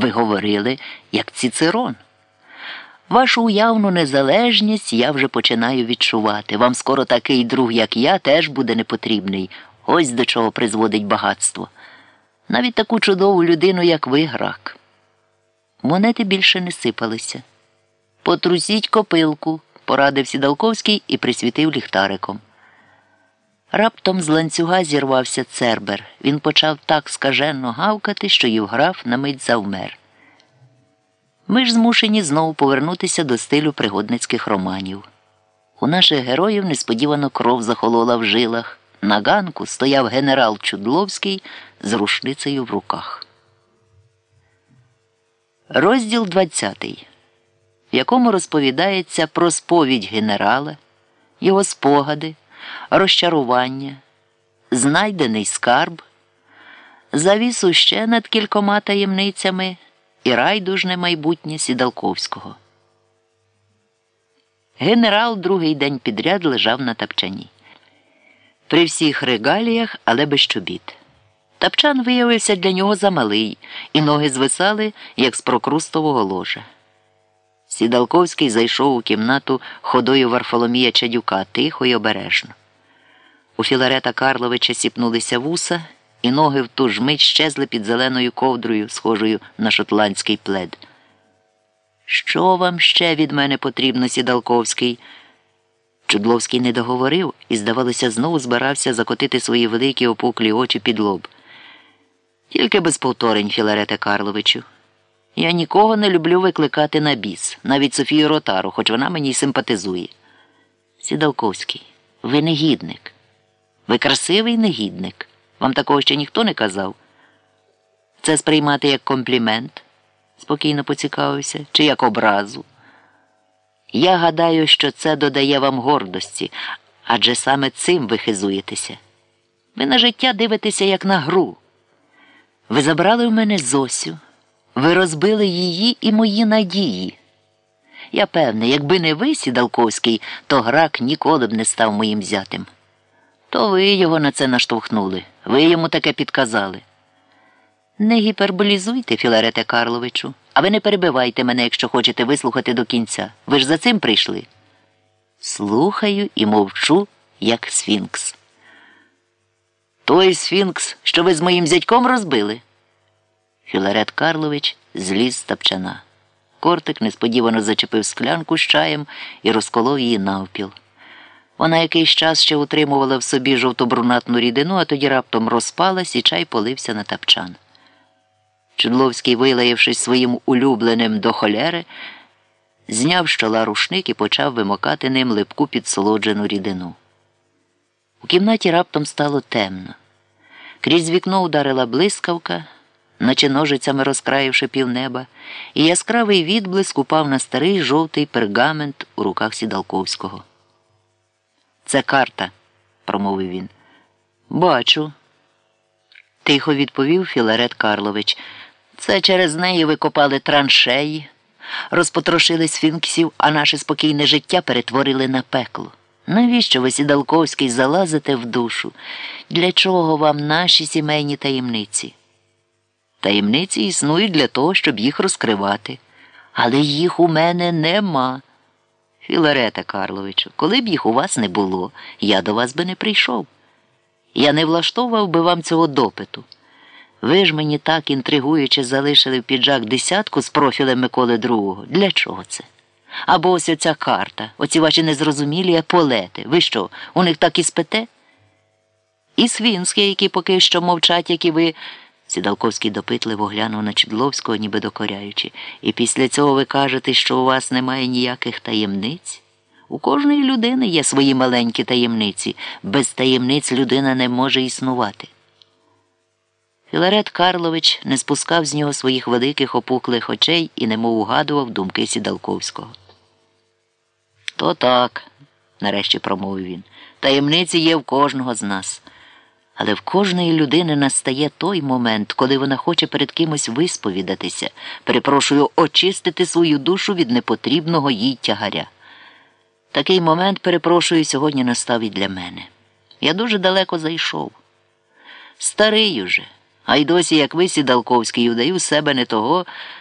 Ви говорили, як Цицерон. Вашу уявну незалежність я вже починаю відчувати. Вам скоро такий друг, як я, теж буде непотрібний. Ось до чого призводить багатство. Навіть таку чудову людину, як ви, грак. Монети більше не сипалися. Потрусіть копилку, порадив Сідалковський і присвітив ліхтариком. Раптом з ланцюга зірвався цербер. Він почав так скаженно гавкати, що Євграф на мить завмер. Ми ж змушені знову повернутися до стилю пригодницьких романів. У наших героїв несподівано кров захолола в жилах. На ганку стояв генерал Чудловський з рушницею в руках. Розділ 20, в якому розповідається про сповідь генерала, його спогади, розчарування, знайдений скарб, завісу ще над кількома таємницями і райдужне майбутнє Сідалковського. Генерал другий день підряд лежав на тапчані. При всіх регаліях, але без чобіт. Тапчан виявився для нього замалий, і ноги звисали, як з прокрустового ложа. Сідалковський зайшов у кімнату ходою Варфоломія Чадюка тихо й обережно. У Філарета Карловича сіпнулися вуса, і ноги в ту ж мить щезли під зеленою ковдрою, схожою на шотландський плед. Що вам ще від мене потрібно, Сідалковський? Чудловський не договорив і, здавалося, знову збирався закотити свої великі опуклі очі під лоб. Тільки без повторень, Філарете Карловичу. Я нікого не люблю викликати на біс, навіть Софію Ротару, хоч вона мені й симпатизує. Сідалковський, ви негідник. Ви красивий негідник. Вам такого ще ніхто не казав. Це сприймати як комплімент, спокійно поцікавився, чи як образу. Я гадаю, що це додає вам гордості, адже саме цим ви хизуєтеся. Ви на життя дивитеся як на гру. Ви забрали в мене Зосю, ви розбили її і мої надії. Я певний, якби не ви, Сідалковський, то грак ніколи б не став моїм зятем. То ви його на це наштовхнули, ви йому таке підказали. Не гіперболізуйте, Філарете Карловичу, а ви не перебивайте мене, якщо хочете вислухати до кінця. Ви ж за цим прийшли. Слухаю і мовчу, як Сфінкс. Той Сфінкс, що ви з моїм зятьком розбили. Філарет Карлович зліз з тапчана. Кортик несподівано зачепив склянку з чаєм і розколов її навпіл. Вона якийсь час ще утримувала в собі жовто-брунатну рідину, а тоді раптом розпалась і чай полився на тапчан. Чудловський, вилаявшись своїм улюбленим до холери, зняв з чола рушник і почав вимокати ним липку підсолоджену рідину. У кімнаті раптом стало темно. Крізь вікно ударила блискавка, наче ножицями розкраївши півнеба, і яскравий відблиск упав на старий жовтий пергамент у руках Сідалковського. Це карта, промовив він. Бачу. Тихо відповів Філарет Карлович. Це через неї викопали траншеї, розпотрошили сфінксів, а наше спокійне життя перетворили на пекло. Навіщо ви, Сідалковський, залазите в душу? Для чого вам наші сімейні таємниці? Таємниці існують для того, щоб їх розкривати. Але їх у мене нема. Філарета Карловичу, коли б їх у вас не було, я до вас би не прийшов. Я не влаштовував би вам цього допиту. Ви ж мені так інтригуючи залишили в піджак десятку з профілем Миколи II. Для чого це? Або ось оця карта, оці ваші незрозумілі еполети. Ви що, у них так і спите? І свінські, які поки що мовчать, як і ви. Сідалковський допитливо глянув на Чудловського, ніби докоряючи. І після цього ви кажете, що у вас немає ніяких таємниць? У кожної людини є свої маленькі таємниці. Без таємниць людина не може існувати. Філарет Карлович не спускав з нього своїх великих опуклих очей і немов угадував думки Сідалковського. То так, нарешті промовив він. Таємниці є в кожного з нас. Але в кожної людини настає той момент, коли вона хоче перед кимось висповідатися, перепрошую, очистити свою душу від непотрібного їй тягаря. Такий момент, перепрошую, сьогодні настав і для мене. Я дуже далеко зайшов. Старий уже А й досі, як ви, сідалковський, удаю себе не того,